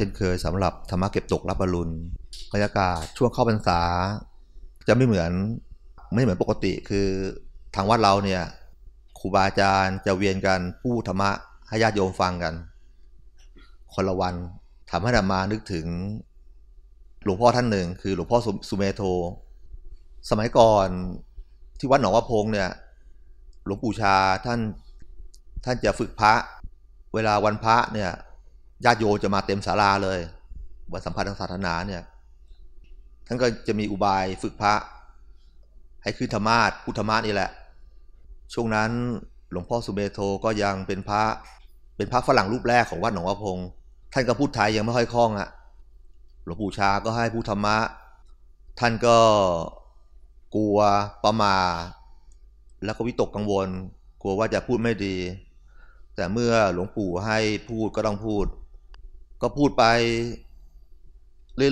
เช่นเคยสำหรับธรรมะเก็บตกรับบรรลุนบรรยากาศช่วงเข้าพรรษา จะไม่เหมือนไม่เหมือนปกติคือทางวัดเราเนี่ยครูบาอาจารย์จะเวียนกันพูดธรรมะให้ญาติโยมฟังกัน คนละวันทำให้ธรรมานึกถึงหลวงพ่อท่านหนึ่ง คือหลวงพ่อสุเมโท สมัยก่อนที่วัดหนองวัพงเนี่ยหลวงปู่ชาท่านท่านจะฝึกพระ เวลาวันพระเนี่ย ญาติโยจะมาเต็มศาลาเลยวันสัมพันธ์ทางศาสนาเนี่ยท่านก็จะมีอุบายฝึกพระ ให้คือธรรมาทพุทธมานี่แหละ ช่วงนั้นหลวงพ่อสุเมโทก็ยังเป็นพระเป็นพระฝรั่งรูปแรกของวัดหนองวัพงท่านก็พูดไทยยังไม่ค่อยคล่องอะ่ะหลวงปู่ชาก็ให้พูดธรรมะ ท่านก็กลัวประมา แล้วก็วิตกกังวล กลัวว่าจะพูดไม่ดี แต่เมื่อหลวงปู่ให้พูดก็ต้องพูด ก็พูดไป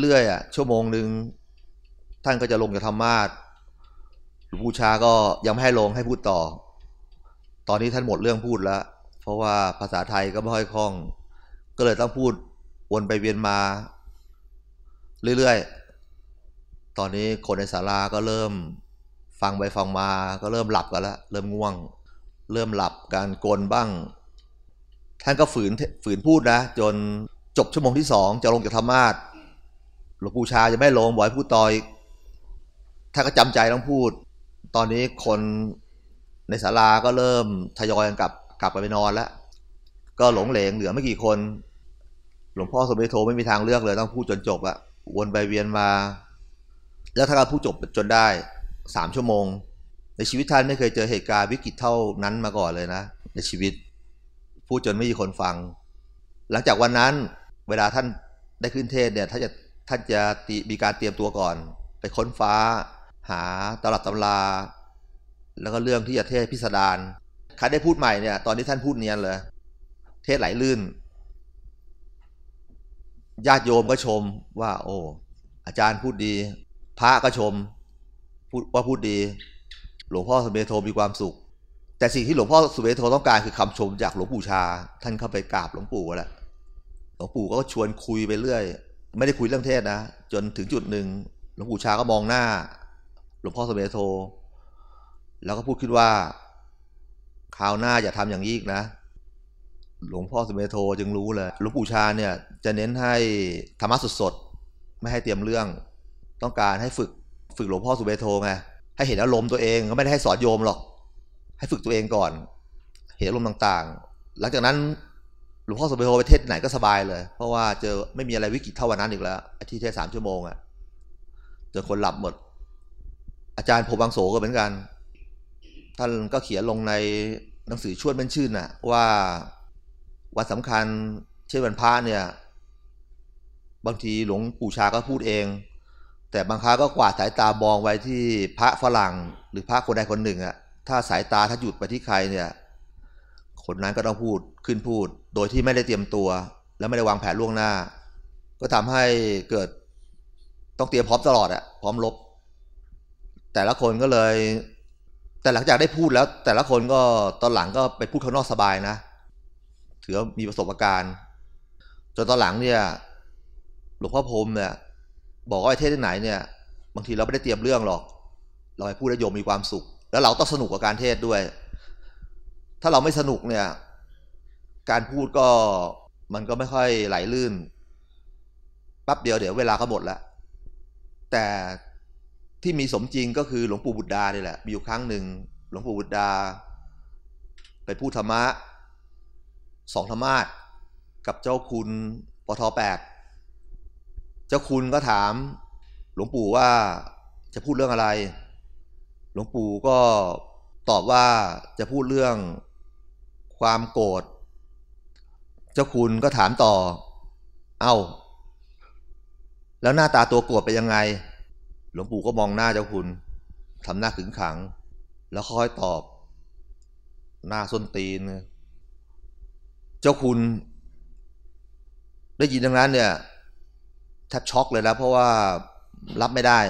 เรื่อยๆอะชั่วโมงหนึ่งท่านก็จะลงจากธรรมาสหลวงปู่ชาก็ยังไม่ให้ลงให้พูดต่อ ตอนนี้ท่านหมดเรื่องพูดแล้ว เพราะว่าภาษาไทยก็ไม่ค่อยคล่อง ก็เลยต้องพูดวนไปเวียนมา เรื่อยๆ ตอนนี้คนในศาลาก็เริ่มฟังไปฟังมา ก็เริ่มหลับกันแล้วเริ่มง่วง เริ่มหลับการโกลบ้าง ท่านก็ฝืนฝืนพูดนะ จน จบชั่วโมงที่สองจะลงจากธรรมาสหลวงปู่ชาจะไม่ลงบอกให้พูดต่อยถ้าก็จำใจต้องพูด ตอนนี้คนในศาลาก็เริ่มทยอยกันกลับกลับไปนอนแล้ว ก็หลงเหลงเหลือไม่กี่คน หลวงพ่อสมเด็จโทไม่มีทางเลือกเลยต้องพูดจนจบอะวนไปเวียนมา แล้วถ้าเราพูดจบจนได้สามชั่วโมง ในชีวิตท่านไม่เคยเจอเหตุการณ์วิกฤตเท่านั้นมาก่อนเลยนะ ในชีวิต พูดจนไม่มีคนฟัง หลังจากวันนั้น เวลาท่านได้ขึ้นเทศเนี่ยท่านจะท่านจะมีการเตรียมตัวก่อน ไปค้นฟ้า หาตลับตำรา แล้วก็เรื่องที่จะเทศพิสดารใครได้พูดใหม่เนี่ย ตอนนี้ท่านพูดเนียนเลย เทศไหลลื่น ญาติโยมก็ชมว่า โอ้ อาจารย์พูดดี พระก็ชมพูดว่าพูดดี หลวงพ่อสุเมโทมีความสุข แต่สิ่งที่หลวงพ่อสุเมโทต้องการคือคำชมจากหลวงปู่ชา ท่านเข้าไปกราบหลวงปู่แหละ หลวงปู่ก็ชวนคุยไปเรื่อย ไม่ได้คุยเรื่องเทศนะ จนถึงจุดหนึ่งหลวงปู่ชาก็มองหน้า หลวงพ่อสมเด็จโท แล้วก็พูดขึ้นว่าคราวหน้าอย่าทำอย่างนี้อีกนะ หลวงพ่อสมเด็จโทจึงรู้เลย หลวงปู่ชาเนี่ยจะเน้นให้ธรรมะสดๆ ไม่ให้เตรียมเรื่อง ต้องการให้ฝึกฝึกหลวงพ่อสุเบโทไง ให้เห็นอารมณ์ตัวเองก็ไม่ได้ให้สอนโยมหรอก ให้ฝึกตัวเองก่อน เห็นอารมณ์ต่างๆ หลังจากนั้น หลวงพ่อสมเด็จโทไปเทศไหนก็สบายเลย เพราะว่าเจอไม่มีอะไรวิกฤตเท่าวันนั้นอีกแล้วที่เทศสามชั่วโมงอะ่ะเจอคนหลับหมด อาจารย์โพบังโสก็เหมือนกัน ท่านก็เขียนลงในหนังสือชวดเป็นชื่นน่ะ ว่าวันสำคัญเช่นวันพระเนี่ย บางทีหลวงปู่ชาก็พูดเอง แต่บางครั้งก็กวาดสายตามองไว้ที่พระฝรั่ง หรือพระคนใดคนหนึ่งอะ่ะถ้าสายตาถ้าหยุดไปที่ใครเนี่ย คนนั้นก็ต้องพูดขึ้นพูด โดยที่ไม่ได้เตรียมตัว และไม่ได้วางแผนล่วงหน้า ก็ทำให้เกิดต้องเตรียมพร้อมตลอดอะพร้อมลบ แต่ละคนก็เลย แต่หลังจากได้พูดแล้ว แต่ละคนก็ตอนหลังก็ไปพูดข้างนอกสบายนะถือว่ามีประสบการณ์จนตอนหลังเนี่ยหลวงพ่อพรมเนี่ย บอกว่าไอ้เทศที่ไหนเนี่ย บางทีเราไม่ได้เตรียมเรื่องหรอก เราไปพูดแล้วโยมมีความสุข แล้วเราต้องสนุกกับการเทศด้วย ถ้าเราไม่สนุกเนี่ย การพูดก็มันก็ไม่ค่อยไหลลื่นแป๊บเดียวเดี๋ยวเวลาก็หมดแล้วแต่ที่มีสมจริงก็คือหลวงปู่บุตรดาเนี่แหละ มีอยู่ครั้งหนึ่งหลวงปู่บุตรดา ไปพูดธรรมะสองธรรมาสกับเจ้าคุณปทแปดเจ้าคุณก็ถาม หลวงปู่ว่าจะพูดเรื่องอะไร หลวงปู่ก็ตอบว่าจะพูดเรื่อง ความโกรธเจ้าคุณก็ถามต่อ เอา้า แล้วหน้าตาตัวโกรธไปยังไง หลวงปู่ก็มองหน้าเจ้าคุณทำหน้าขึงขัง แล้วค่อยตอบ หน้าส้นตีน เจ้าคุณ ได้ยินดังนั้นเนี่ยแทบช็อกเลยนะเพราะว่ารับไม่ได้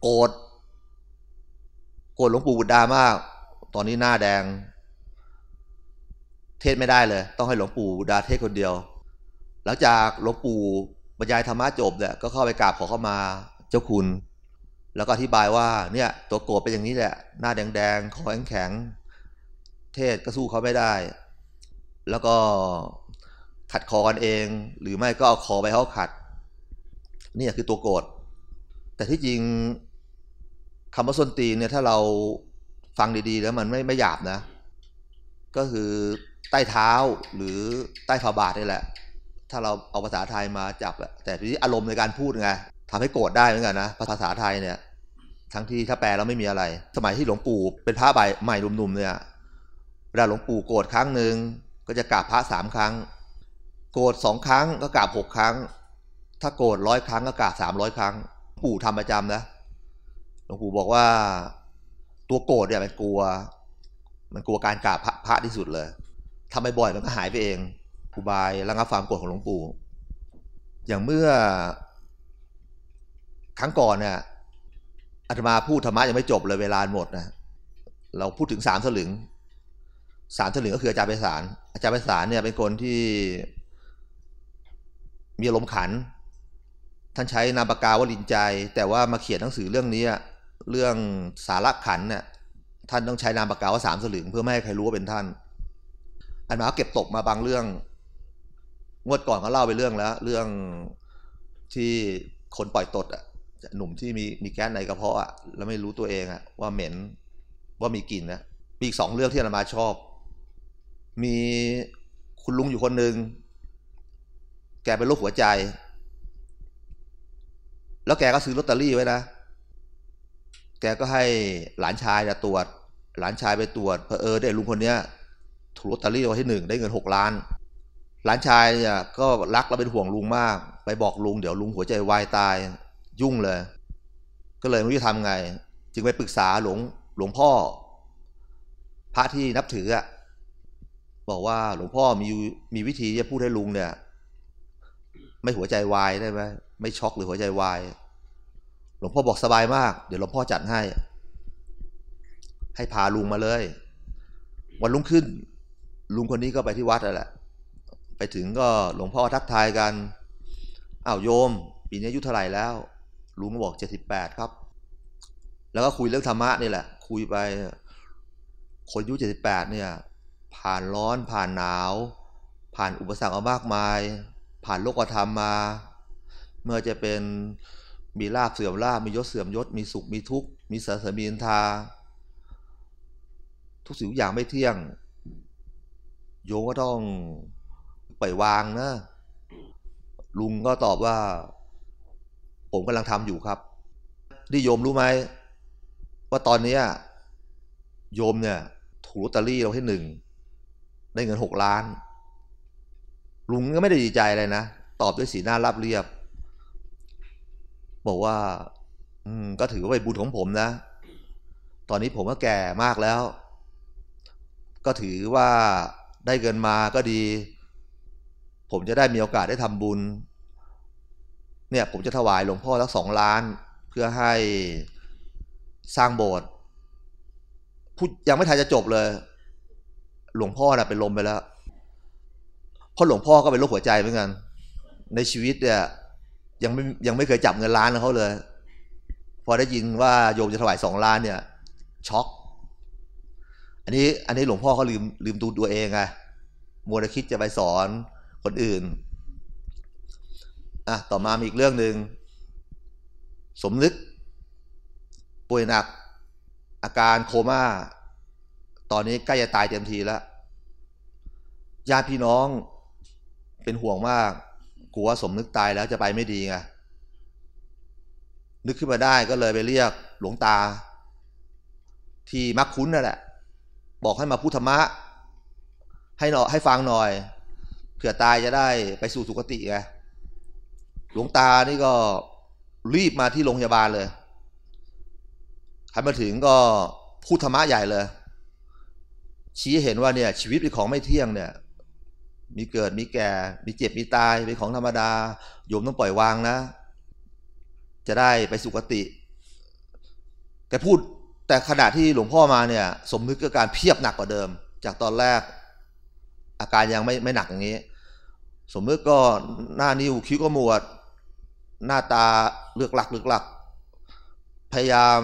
โกรธโกรธหลวงปู่บุตรดามาก ตอนนี้หน้าแดง เทศไม่ได้เลย ต้องให้หลวงปู่ดาเทศคนเดียว หลังจากหลวงปู่บรรยายธรรมะจบเนี่ยก็เข้าไปกราบขอเข้ามาเจ้าคุณ แล้วก็อธิบายว่าเนี่ยตัวโกรธเป็นอย่างนี้แหละ หน้าแดงๆคอแข็งๆเทศก็สู้เขาไม่ได้ แล้วก็ขัดคอกันเอง หรือไม่ก็เอาคอไปเขาขัด นี่คือตัวโกรธแต่ที่จริงคำว่าส้นตีนเนี่ยถ้าเราฟังดีๆ แล้วมันไม่ไม่หยาบนะ ก็คือ ใต้เท้าหรือใต้ฝ่าบาทนี่แหละ ถ้าเราเอาภาษาไทยมาจับแต่ทีนี้อารมณ์ในการพูดไงทำให้โกรธได้เหมือนกันนะภาษาไทยเนี่ย ทั้งที่ถ้าแปลแล้วไม่มีอะไร สมัยที่หลวงปู่เป็นพระใบใหม่หนุ่มๆเนี่ยเวลาหลวงปู่โกรธครั้งหนึ่งก็จะกราบพระสามครั้ง โกรธสองครั้งก็กราบหกครั้ง ถ้าโกรธร้อยครั้งก็กราบสามร้อยครั้ง ปู่ทำประจำนะหลวงปู่บอกว่า ตัวโกรธเนี่ยมันกลัว มันกลัวการกราบพระที่สุดเลย ทำบ่อยๆมันก็หายไปเองครูบายระงับความโกรธของหลวงปู่ อย่างเมื่อครั้งก่อนเนี่ยอาตมาพูดธรรมะยังไม่จบเลยเวลาหมดนะเราพูดถึงสามสลึงสามสลึงก็คืออาจารย์ไพศาลอาจารย์ไพศาลเนี่ยเป็นคนที่ มีอารมขัน ท่านใช้นามปากกาวลินใจ แต่ว่ามาเขียนหนังสือเรื่องนี้เรื่องสาระขันเนี่ยท่านต้องใช้นามปากกาว่าสามสลึงเพื่อไม่ให้ใครรู้ว่าเป็นท่าน อันมาเก็บตกมาบางเรื่อง งวดก่อนก็เล่าไปเรื่องแล้ว เรื่องที่คนปล่อยตดอะหนุ่มที่มีมีแก๊สในกระเพาะอะแล้วไม่รู้ตัวเองอะ ว่าเหม็นว่ามีกลิ่นนะมีอีกสองเรื่องที่อามาชอบ มีคุณลุงอยู่คนหนึ่งแกเป็นโรคหัวใจ แล้วแกก็ซื้อลอตเตอรี่ไว้นะ แกก็ให้หลานชายตรวจ หลานชายไปตรวจเพอเออได้ลุงคนเนี้ย ถูกลอตเตอรี่วันที่หนึ่งได้เงินหกล้าน หลานชายเนี่ยก็รักและเป็นห่วงลุงมาก ไปบอกลุงเดี๋ยวลุงหัวใจวายตายยุ่งเลย ก็เลยไม่รู้จะทำไง จึงไปปรึกษาหลวงหลวงพ่อ พระที่นับถืออะบอกว่าหลวงพ่อมีมีวิธีจะพูดให้ลุงเนี่ย ไม่หัวใจวายได้ไหมไม่ช็อกหรือหัวใจวาย หลวงพ่อบอกสบายมาก เดี๋ยวหลวงพ่อจัดให้ ให้พาลุงมาเลย วันลุงขึ้น ลุงคนนี้ก็ไปที่วัดแหละ ไปถึงก็หลวงพ่อทักทายกันอ้าวโยม ปีนี้อายุเท่าไหร่แล้ว ลุงก็บอกเจ็ดสิบแปดครับ แล้วก็คุยเรื่องธรรมะนี่แหละ คุยไป คนอายุเจ็ดสิบแปดเนี่ย ผ่านร้อนผ่านหนาว ผ่านอุปสรรคมามากมาย ผ่านโลกธรรมมา เมื่อจะเป็นมีลาบเสื่อมลาบมียศเสื่อมยศ มีสุขมีทุกข์มีเสริมีอินทา ทุกสิ่งทุกอย่างไม่เที่ยง โยมก็ต้องปล่อยวางนะ ลุงก็ตอบว่า ผมกำลังทำอยู่ครับนี่โยมรู้ไหมว่าตอนนี้โยมเนี่ย ถูกลอตเตอรี่เราที่หนึ่งได้เงินหกล้าน ลุงก็ไม่ได้ดีใจเลยนะ ตอบด้วยสีหน้าราบเรียบ บอกว่า อืม ก็ถือว่าเป็นบุญของผมนะ ตอนนี้ผมก็แก่มากแล้ว ก็ถือว่า ได้เงินมาก็ดี ผมจะได้มีโอกาสได้ทำบุญ เนี่ยผมจะถวายหลวงพ่อสักสองล้าน เพื่อให้สร้างโบสถ์พูดยังไม่ทันจะจบเลย หลวงพ่อน่ะเป็นลมไปแล้วเพราะหลวงพ่อก็เป็นโรคหัวใจเหมือนกัน ในชีวิตเนี่ยยังไม่ยังไม่เคยจับเงินล้านเขาเลย พอได้ยินว่าโยมจะถวายสองล้านเนี่ย ช็อก อันนี้อันนี้หลวงพ่อเขาลืมลืมดูตัวเองไงมัวแต่คิดจะไปสอนคนอื่นอะต่อมามีอีกเรื่องหนึ่งสมนึก ป่วยหนัก อาการโคมา่า ตอนนี้ใกล้จะตายเต็มทีแล้วญาติพี่น้องเป็นห่วงมากกลัวสมนึกตายแล้วจะไปไม่ดีไงนึกขึ้นมาได้ก็เลยไปเรียกหลวงตา ที่มักคุ้นนั่นแหละ บอกให้มาพูดธรรมะ ให้หน่อยให้ฟังหน่อยเผื่อตายจะได้ไปสู่สุคติไงหลวงตานี่ก็รีบมาที่โรงพยาบาลเลยใครมาถึงก็พูดธรรมะใหญ่เลย ชี้เห็นว่าเนี่ย ชีวิตเป็นของไม่เที่ยงเนี่ย มีเกิดมีแก่ มีเจ็บมีตายเป็นของธรรมดาโยมต้องปล่อยวางนะ จะได้ไปสุคติแต่พูด แต่ขณะที่หลวงพ่อมาเนี่ย สมนึกกับการเพียบหนักกว่าเดิม จากตอนแรก อาการยังไม่ไม่หนักอย่างนี้ สมมติก็หน้านิ้วคิ้วก็มวด หน้าตาเลือกหลักเลือกหลัก พยายาม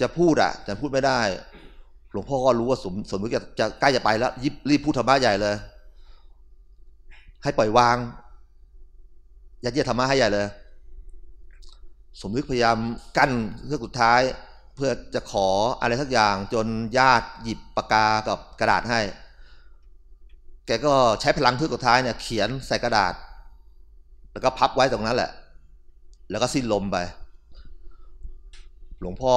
จะพูดอะแต่พูดไม่ได้ หลวงพ่อก็รู้ว่าสมสมมติจะจะใกล้จะไปแล้วยิบรีบพูดธรรมะใหญ่เลย ให้ปล่อยวางยัดเยียดธรรมะให้ใหญ่เลย สมนึกพยายามกั้นเรื่องสุดท้าย เพื่อจะขออะไรสักอย่างจนญาติหยิบปากกากับกระดาษให้ แกก็ใช้พลังเพื่อสุดท้ายเนี่ยเขียนใส่กระดาษ แล้วก็พับไว้ตรงนั้นแหละ แล้วก็สิ้นลมไป หลวงพ่อ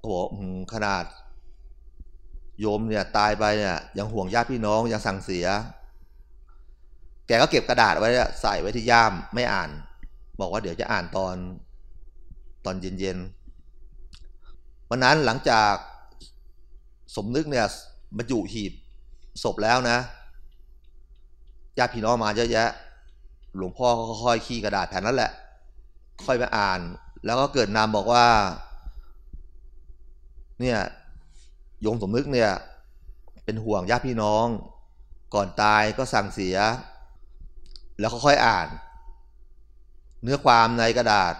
โอ้โหขนาด โยมเนี่ยตายไปเนี่ยยังห่วงญาติพี่น้องยังสั่งเสีย แกก็เก็บกระดาษไว้ใส่ไว้ที่ย่ามไม่อ่าน บอกว่าเดี๋ยวจะอ่านตอนตอนเย็นๆวันนั้นหลังจากสมนึกเนี่ยบรรจุหีบศพแล้วนะญาติพี่น้องมาเยอะแยะ หลวงพ่อก็ค่อยขี้กระดาษแผ่นนั้นแหละ ค่อยไปอ่าน แล้วก็เกิดนามบอกว่า เนี่ยโยมสมนึกเนี่ย เป็นห่วงญาติพี่น้อง ก่อนตายก็สั่งเสีย แล้วค่อยอ่าน เนื้อความในกระดาษ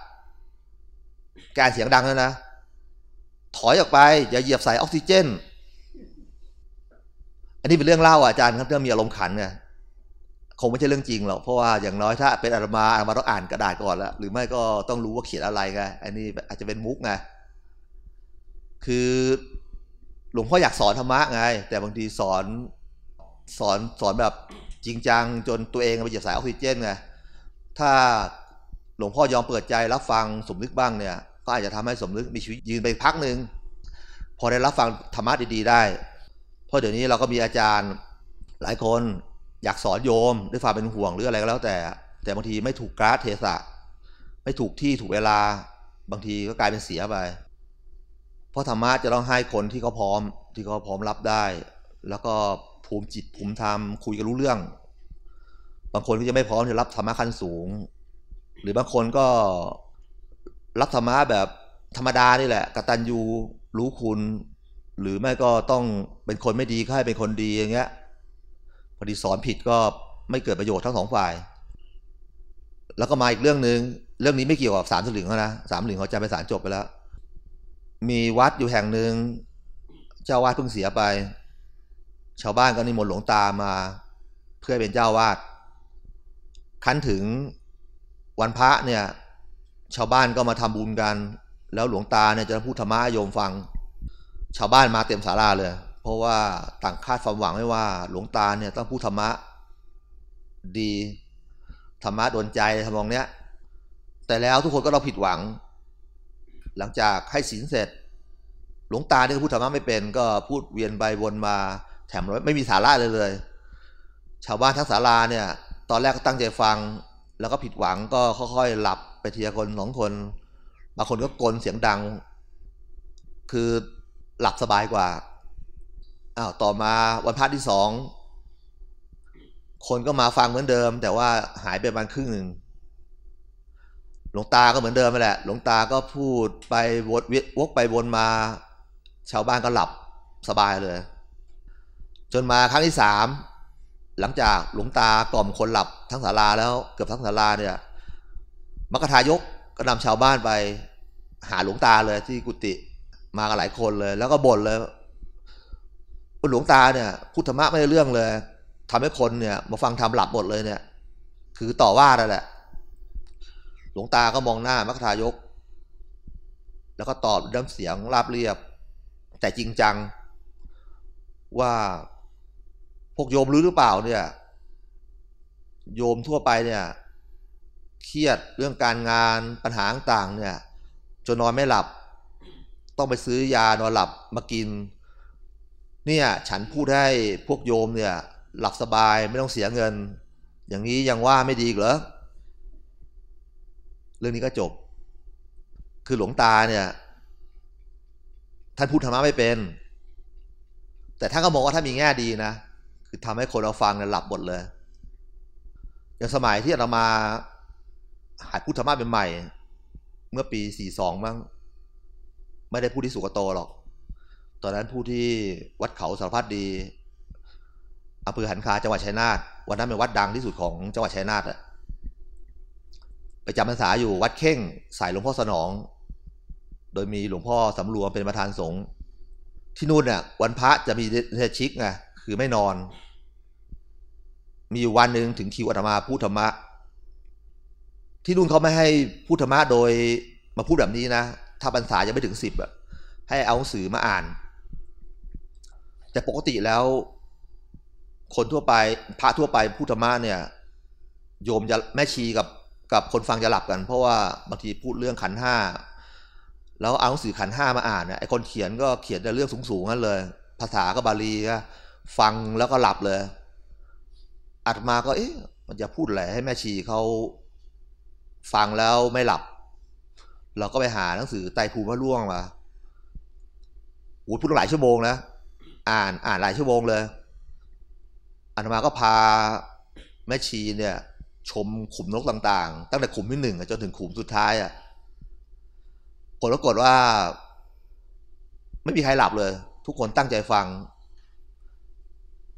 การเสียงดังแล้วนะ ถอยออกไป อย่าเหยียบใส่ออกซิเจน อันนี้เป็นเรื่องเล่าอาจารย์ครับเรื่องมีอารมณ์ขันไงคงไม่ใช่เรื่องจริงหรอกเพราะว่าอย่างน้อยถ้าเป็นอาตมาอาตมาต้องอ่านกระดาษก่อนแล้วหรือไม่ก็ต้องรู้ว่าเขียนอะไรไงอันนี้อาจจะเป็นมุกไงคือหลวงพ่ออยากสอนธรรมะไง แต่บางทีสอนสอนสอนแบบจริงจัง จนตัวเองไปเหยียบสายออกซิเจนไงถ้า หลวงพ่อยอมเปิดใจรับฟังสมนึกบ้างเนี่ยก็อาจจะทำให้สมนึกมีชีวิตยืนไปพักหนึ่งพอได้รับฟังธรรมะดีๆได้ เพราะเดี๋ยวนี้เราก็มีอาจารย์หลายคนอยากสอนโยมด้วยความเป็นห่วงหรืออะไรก็แล้วแต่ แต่บางทีไม่ถูกกราเทศะ ไม่ถูกที่ถูกเวลาบางทีก็กลายเป็นเสียไป เพราะธรรมะจะต้องให้คนที่เขาพร้อมที่เขาพร้อมรับได้ แล้วก็ภูมิจิตภูมิธรรมคุยกันรู้เรื่อง บางคนก็จะไม่พร้อมจะรับธรรมะขั้นสูง หรือบางคนก็รับธรรมะแบบธรรมดานี่แหละกตัญญูรู้คุณ หรือไม่ก็ต้องเป็นคนไม่ดีก็ให้เป็นคนดีอย่างเงี้ยพอดีสอนผิดก็ไม่เกิดประโยชน์ทั้งสองฝ่าย แล้วก็มาอีกเรื่องหนึ่งเรื่องนี้ไม่เกี่ยวกับสามสลึงเขานะสามสลึงเขาจะไปสารจบไปแล้ว มีวัดอยู่แห่งหนึ่งเจ้าวาดเพิ่งเสียไป ชาวบ้านก็นิมนต์หลวงตามา เพื่อเป็นเจ้าวาดคันถึง วันพระเนี่ยชาวบ้านก็มาทำบุญกัน แล้วหลวงตาเนี่ยจะพูดธรรมะโยมฟัง ชาวบ้านมาเต็มศาลาเลย เพราะว่าต่างคาดความหวังไว้ว่า หลวงตาเนี่ยต้องพูดธรรมะดีธรรมะโดนใจทำนองเนี้ย แต่แล้วทุกคนก็เราผิดหวัง หลังจากให้ศีลเสร็จ หลวงตาเนี่ยพูดธรรมะไม่เป็น ก็พูดเวียนไปวนมาแถมไม่มีสาระเลยเลย ชาวบ้านทั้งศาลาเนี่ย ตอนแรกก็ตั้งใจฟัง แล้วก็ผิดหวังก็ค่อยๆหลับไปทีละคนสองคน บางคนก็กลนเสียงดัง คือหลับสบายกว่าอ้าวต่อมาวันพระที่สองคนก็มาฟังเหมือนเดิม แต่ว่าหายไปประมาณครึ่งหนึ่งหลวงตาก็เหมือนเดิมไปแหละ หลวงตาก็พูดไปวดวกไปวนมา ชาวบ้านก็หลับสบายเลย จนมาครั้งที่สาม หลังจากหลวงตากล่อมคนหลับทั้งศาลาแล้วเกือบทั้งศาลาเนี่ยมกทายกก็นำชาวบ้านไป หาหลวงตาเลยที่กุฏิมากันหลายคนเลย แล้วก็บ่นเลยว่าหลวงตาเนี่ยพุทธมะไม่ได้เรื่องเลยทำให้คนเนี่ย มาฟังทำหลับหมดเลยเนี่ย คือต่อว่านั่นแหละ หลวงตาก็มองหน้ามัคทายก แล้วก็ตอบด้วยเสียงราบเรียบ แต่จริงจังว่า พวกโยมรู้หรือเปล่าเนี่ย โยมทั่วไปเนี่ย เครียดเรื่องการงานปัญหาต่างเนี่ยจนนอนไม่หลับ ต้องไปซื้อยานอนหลับมากิน เนี่ย ฉันพูดให้พวกโยมเนี่ย หลับสบายไม่ต้องเสียเงิน อย่างนี้ยังว่าไม่ดีเหรอเรื่องนี้ก็จบ คือหลวงตาเนี่ย ท่านพูดธรรมะไม่เป็น แต่ท่านก็มองว่าถ้ามีแง่ดีนะ คือทำให้คนเราฟังเนี่ยหลับหมดเลย อย่างสมัยที่เรามาหัดพูดธรรมะเป็นใหม่เมื่อปีสี่สองมั้งไม่ได้พูดที่สุกโตหรอก ตอนนั้นผู้ที่วัดเขาสารพัดดีอำเภอหันคาจังหวัดชัยนาทวันนั้นเป็นวัดดังที่สุดของจังหวัดชัยนาทอะไปจำพรรษาอยู่วัดเข่งสายหลวงพ่อสนอง โดยมีหลวงพ่อสำรวมเป็นประธานสงฆ์ที่นู่นเนี่ยวันพระจะมีเทชิกไง คือไม่นอน มีอยู่วันหนึ่งถึงคิวอาตมาพูดธรรมะ ที่นู่นเขาไม่ให้พูดธรรมะโดยมาพูดแบบนี้นะ ถ้าพรรษายังไม่ถึงสิบอะให้เอาหนังสือมาอ่าน แต่ปกติแล้ว คนทั่วไปพระทั่วไปพูดธรรมะเนี่ย โยมจะแม่ชีกับกับคนฟังจะหลับกัน เพราะว่าบางทีพูดเรื่องขันห้าแล้วเอาหนังสือขันห้ามาอ่านเนี่ยไอคนเขียนก็เขียนแต่เรื่องสูงๆนั่นเลย ภาษาก็บาลีก็ ฟังแล้วก็หลับเลยอาตมาก็เอ๊ะมันจะพูดอะไรให้แม่ชีเขาฟังแล้วไม่หลับ เราก็ไปหาหนังสือไตภูมิพระล่วงมาอ้พูดหลายชั่วโมงนะอ่านอ่านหลายชั่วโมงเลยอาตมาก็พาแม่ชีเนี่ย ชมขุมนกต่างๆ ตั้งแต่ขุมที่หนึ่งจนถึงขุมสุดท้ายอะผลปรากฏว่า ไม่มีใครหลับเลย ทุกคนตั้งใจฟัง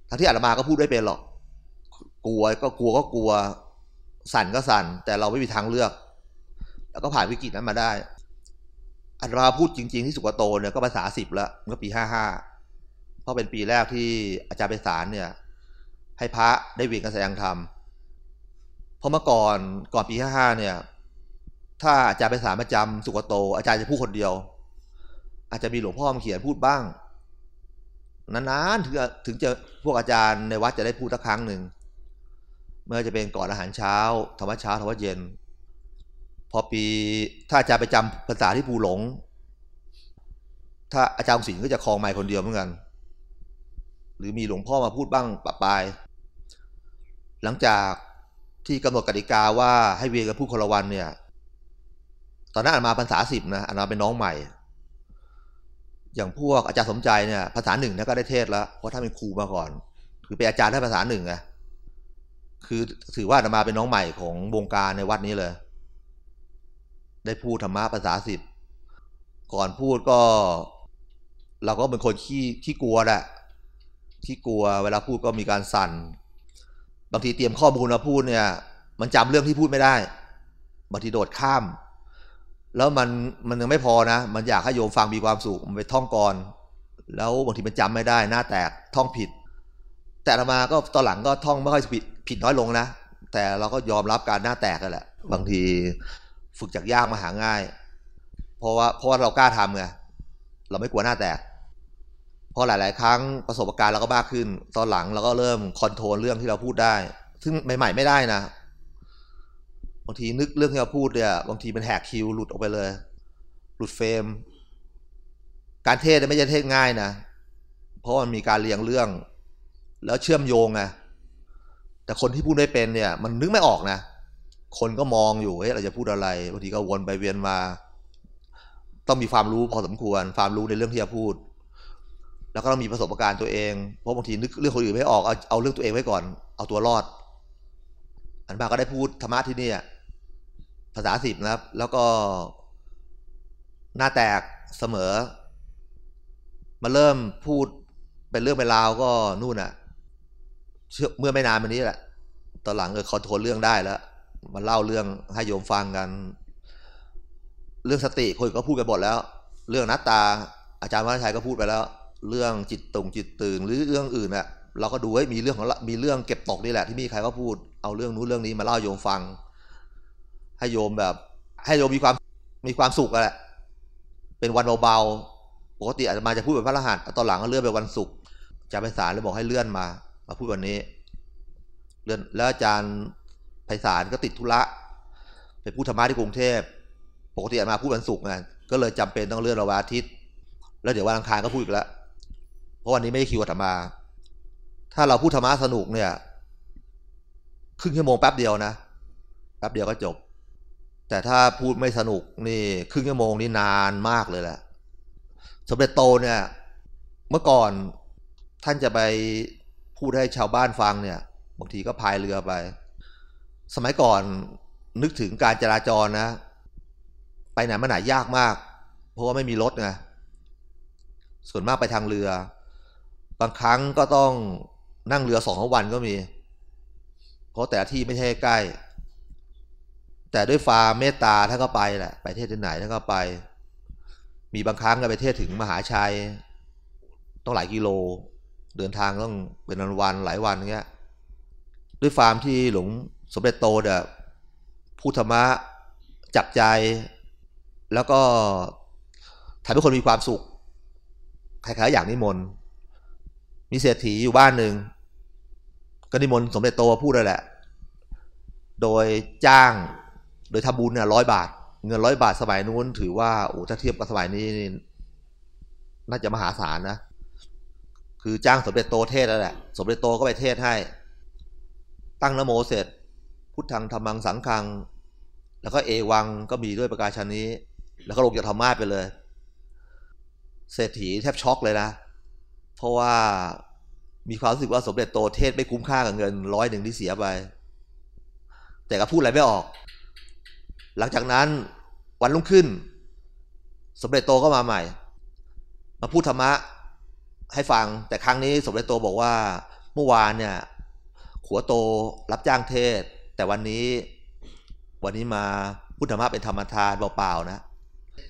ทั้งที่อาตมาก็พูดไม่เป็นหรอก กลัวก็กลัวก็กลัว สั่นก็สั่น แต่เราไม่มีทางเลือก แล้วก็ผ่านวิกฤตนั้นมาได้อาตมาพูดจริง ๆ ที่สุกโตเนี่ยก็ภาษาสิบแล้วเมื่อปีห้าห้าเพราะเป็นปีแรกที่อาจารย์ไปสารเนี่ย ให้พระได้เวียนการแสงธรรมเพราะเมื่อก่อนก่อนปีห้าห้าเนี่ย ถ้าอาจารย์ไปสารประจำสุกโต อาจารย์จะพูดคนเดียว อาจจะมีหลวงพ่อมาเขียนพูดบ้าง นานๆถึงถึงจะพวกอาจารย์ในวัดจะได้พูดสักครั้งหนึ่งเมื่อจะเป็นก่อนอาหารเช้าธรรมะเช้าธรรมะเย็น พอปีถ้าอาจารย์ไปจำภาษาที่ภูหลง ถ้าอาจารย์ศิลป์ก็จะคลองไมค์คนเดียวเหมือนกัน หรือมีหลวงพ่อมาพูดบ้างปะปาย หลังจากที่กำหนดกติกาว่าให้เวียนกันพูดคนละวันเนี่ย ตอนนั้นอามาภาษาสิบนะอามาเป็นน้องใหม่ อย่างพวกอาจารย์สมใจเนี่ยภาษาหนึ่งเนี่ยก็ได้เทศแล้วเพราะท่านเป็นครูมาก่อน คือเป็นอาจารย์ได้ภาษาหนึ่งไงคือถือว่าอามาเป็นน้องใหม่ของวงการในวัดนี้เลย ได้พูดธรรมะภาษาสิบก่อนพูดก็ เราก็เป็นคนขี้ขี้กลัวแหละที่กลัว เวลาพูดก็มีการสั่น บางทีเตรียมข้อมูลมาพูดเนี่ย มันจำเรื่องที่พูดไม่ได้บางทีโดดข้าม แล้วมันมันยังไม่พอนะ มันอยากให้โยมฟังมีความสุขมันไปท่องก่อน แล้วบางทีมันจำไม่ได้หน้าแตกท่องผิด แต่ละมาก็ตอนหลังก็ท่องไม่ค่อยผิดผิดน้อยลงนะ แต่เราก็ยอมรับการหน้าแตกกันแหละ บางทีฝึกจากยากมาหาง่าย เพราะว่าเพราะว่าเรากล้าทำไงเราไม่กลัวหน้าแตกพอหลาย ๆ ครั้งประสบการณ์เราก็มากขึ้น ตอนหลังเราก็เริ่มคอนโทรลเรื่องที่เราพูดได้ ซึ่งใหม่ ๆ ไม่ได้นะ บางทีนึกเรื่องที่เราพูดเนี่ยบางทีมันแหกคิวหลุดออกไปเลย หลุดเฟรม การเทศไม่ใช่เทศง่ายนะ เพราะมันมีการเรียงเรื่อง แล้วเชื่อมโยงไงแต่คนที่พูดไม่เป็นเนี่ย มันนึกไม่ออกนะ คนก็มองอยู่เฮ้ยเราจะพูดอะไรบางทีก็วนไปเวียนมา ต้องมีความรู้พอสมควร ความรู้ในเรื่องที่จะพูด แล้วก็ต้องมีประสบการณ์ตัวเอง เพราะบางทีนึกเรื่องคนอื่นไม่ออกเอาเอาเรื่องตัวเองไว้ก่อน เอาตัวรอด อันบาก็ได้พูดธรรมะที่นี่ ภาษาสิบนะครับ แล้วก็หน้าแตกเสมอ มาเริ่มพูดเป็นเรื่องเป็นราวก็นู่นอะเมื่อไม่นานมานี้แหละตอนหลังเออคอนโทรลเรื่องได้แล้วมาเล่าเรื่องให้โยมฟังกัน เรื่องสติคนก็พูดกันหมดแล้ว เรื่องนัตตา อาจารย์วัชชัยก็พูดไปแล้ว เรื่องจิตตรงจิตตื่น หรือเรื่องอื่นอะเราก็ดูว่ามีเรื่องของมีเรื่องเก็บตกนี่แหละ ที่มีใครก็พูดเอาเรื่องนู้นเรื่องนี้มาเล่าโยมฟัง ให้โยมแบบ ให้โยมมีความมีความสุขอะแหละเป็นวันเบาๆปกติอาจจะมาจะพูดแบบพระรหัสตอนหลังก็เลื่อนไปวันศุกร์จะไปสารเลยบอกให้เลื่อนมา มาพูดวันนี้เลื่อนแล้วอาจารย์ไพศาลก็ติดธุระไปพูดธรรมะที่กรุงเทพปกติอามาพูดวันศุกร์ไงก็เลยจำเป็นต้องเลื่อนเราวันอาทิตย์ แล้วเดี๋ยววันอังคารก็พูดอีกแล้วเพราะวันนี้ไม่ได้คิวธรรมา ถ้าเราพูดธรรมะสนุกเนี่ยครึ่งชั่วโมงแป๊บเดียวนะแป๊บเดียวก็จบ แต่ถ้าพูดไม่สนุกนี่ครึ่งชั่วโมงนี่นานมากเลยแหละสมเด็จโตเนี่ย เมื่อก่อนท่านจะไปพูดให้ชาวบ้านฟังเนี่ยบางทีก็พายเรือไป สมัยก่อนนึกถึงการจราจรนะ ไปไหนมาไหนยากมาก เพราะว่าไม่มีรถไงส่วนมากไปทางเรือ บางครั้งก็ต้องนั่งเรือสองวันก็มี เพราะแต่ที่ไม่ใช่ใกล้ แต่ด้วยฟ้าเมตตาท่านก็ไปแหละไปเทศที่ไหนท่านก็ไป มีบางครั้งก็ไปเทศถึงมหาชัย ต้องหลายกิโล เดินทางต้องเป็นวันหลายวันเงี้ยด้วยฟาร์มที่หลวงสมเด็จโตเนี่ยพูดธรรมะจับใจ แล้วก็ทำให้คนมีความสุขคล้ายๆอย่างนิมนต์มีเศรษฐีอยู่บ้านหนึ่งก็นิมนต์สมเด็จโตพูดเลยแหละ โดยจ้าง โดยทำบุญเนี่ยร้อยบาท เงินร้อยบาทสมัยนู้นถือว่าโอ้ถ้าเทียบกับสมัยนี้น่าจะมหาศาลนะ คือจ้างสมเด็จโตเทศแล้วแหละ สมเด็จโตก็ไปเทศให้ ตั้งนโมเสร็จ พุทธังธรรมังสังฆัง แล้วก็เอวังก็มีด้วยประกาศชนนี้ แล้วก็ลงจากธรรมาสไปเลย เศรษฐีแทบช็อกเลยนะ เพราะว่ามีความรู้สึกว่าสมเด็จโตเทศไม่คุ้มค่ากับเงินร้อยหนึ่งที่เสียไป แต่ก็พูดอะไรไม่ออก หลังจากนั้นวันรุ่งขึ้น สมเด็จโตก็มาใหม่ มาพูดธรรมะให้ฟัง แต่ครั้งนี้สมเด็จโตบอกว่าเมื่อวานเนี่ยขัวโตรับจ้างเทศ แต่วันนี้วันนี้มาพุทธธรรมะเป็นธรรมทานเปล่าๆนะ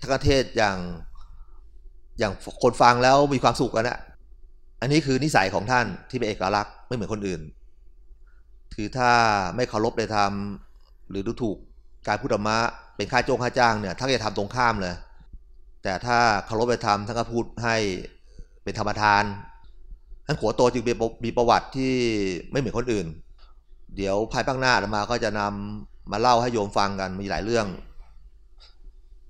ทั้งเทศอย่างอย่างคนฟังแล้วมีความสุขกันนะอันนี้คือนิสัยของท่านที่เป็นเอกลักษณ์ไม่เหมือนคนอื่น คือถ้าไม่เคารพในธรรมหรือดูถูก การพุทธรรมะเป็นค่าโจ้งค่าจ้างเนี่ยท่านจะทำตรงข้ามเลย แต่ถ้าเคารพในธรรมท่านก็พูดให้เป็นธรรมทานท่านขัวโตจึงมีประวัติที่ไม่เหมือนคนอื่น เดี๋ยวภายภาคหน้ามาก็จะนำมาเล่าให้โยมฟังกันมีหลายเรื่อง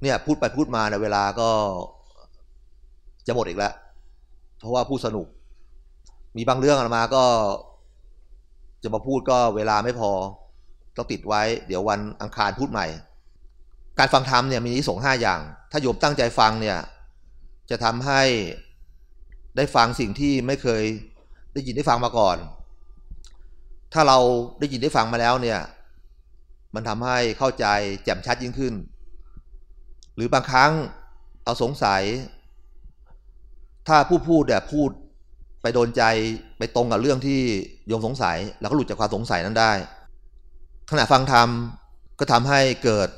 เนี่ยพูดไปพูดมาในเวลาก็จะหมดอีกแล้ว เพราะว่าพูดสนุก มีบางเรื่องมาก็ จะมาพูดก็เวลาไม่พอ ต้องติดไว้เดี๋ยววันอังคารพูดใหม่ การฟังธรรมเนี่ยมีนิสงห้าอย่าง ถ้าโยมตั้งใจฟังเนี่ยจะทำให้ได้ฟังสิ่งที่ไม่เคยได้ยินได้ฟังมาก่อน ถ้าเราได้ยินได้ฟังมาแล้วเนี่ยมันทำให้เข้าใจแจ่มชัดยิ่งขึ้น หรือบางครั้งเอาสงสัย ถ้าผู้พูดเนี่ยพูดไปโดนใจไปตรงกับเรื่องที่โยมสงสัยเราก็หลุดจากความสงสัยนั้นได้ ขณะฟังธรรมก็ทำให้เกิด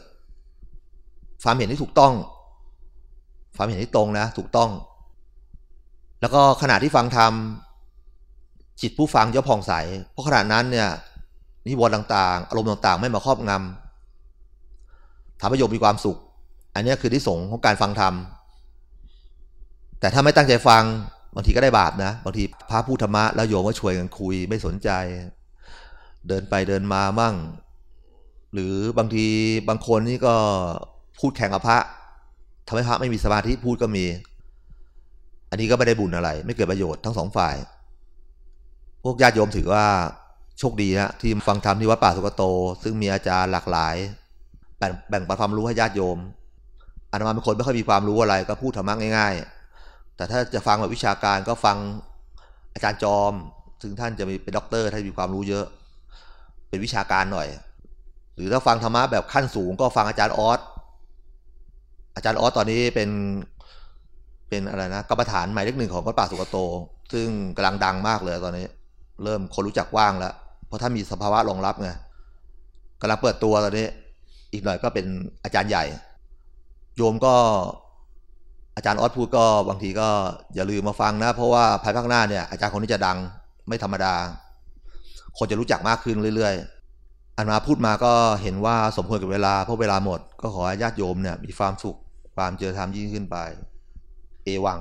ความเห็นที่ถูกต้องความเห็นที่ตรงนะ ถูกต้อง แล้วก็ขณะที่ฟังธรรมจิตผู้ฟังย่อมผ่องใส เพราะขณะนั้นเนี่ยนิวรณ์ต่างๆ อารมณ์ต่างๆ ไม่มาครอบงำทำให้โยมมีความสุข อันนี้คือที่สงของการฟังธรรม แต่ถ้าไม่ตั้งใจฟังบางทีก็ได้บาปนะ บางทีพระพูดธรรมะแล้วโยมก็ช่วยกันคุยไม่สนใจ เดินไปเดินมามั่ง หรือบางทีบางคนนี่ก็พูดแข่งกับพระทำให้พระไม่มีสมาธิพูดก็มี อันนี้ก็ไม่ได้บุญอะไร ไม่เกิดประโยชน์ทั้งสองฝ่าย พวกญาติโยมถือว่าโชคดีนะที่ฟังธรรมที่วัดป่าสุกโต ซึ่งมีอาจารย์หลากหลาย แบ่งแบ่งปันความรู้ให้ญาติโยมอาตมาเป็นคนไม่ค่อยมีความรู้อะไรก็พูดธรรมะง่าย ๆ แต่ถ้าจะฟังแบบวิชาการก็ฟังอาจารย์จอมซึ่งท่านจะมีเป็นด็อกเตอร์ท่านมีความรู้เยอะ เป็นวิชาการหน่อย หรือถ้าฟังธรรมะแบบขั้นสูงก็ฟังอาจารย์ออสอาจารย์ออสตอนนี้เป็นเป็นอะไรนะกรรมฐานหมายเลขหนึ่งของวัดป่าสุกโต ซึ่งกำลังดังมากเลยตอนนี้ เริ่มคนรู้จักว่างแล้ว เพราะถ้ามีสภาวะรองรับไงกำลังเปิดตัวตอนนี้ อีกหน่อยก็เป็นอาจารย์ใหญ่ โยมก็อาจารย์ออสพูดก็บางทีก็อย่าลืมมาฟังนะ เพราะว่าภายภาคหน้าเนี่ยอาจารย์คนนี้จะดังไม่ธรรมดา คนจะรู้จักมากขึ้นเรื่อย ๆ อันมาพูดมาก็เห็นว่าสมควรกับเวลาเพราะเวลาหมด ก็ขอให้ญาติโยมเนี่ยมีความสุขความเจริญธรรมยิ่งขึ้นไป เอวัง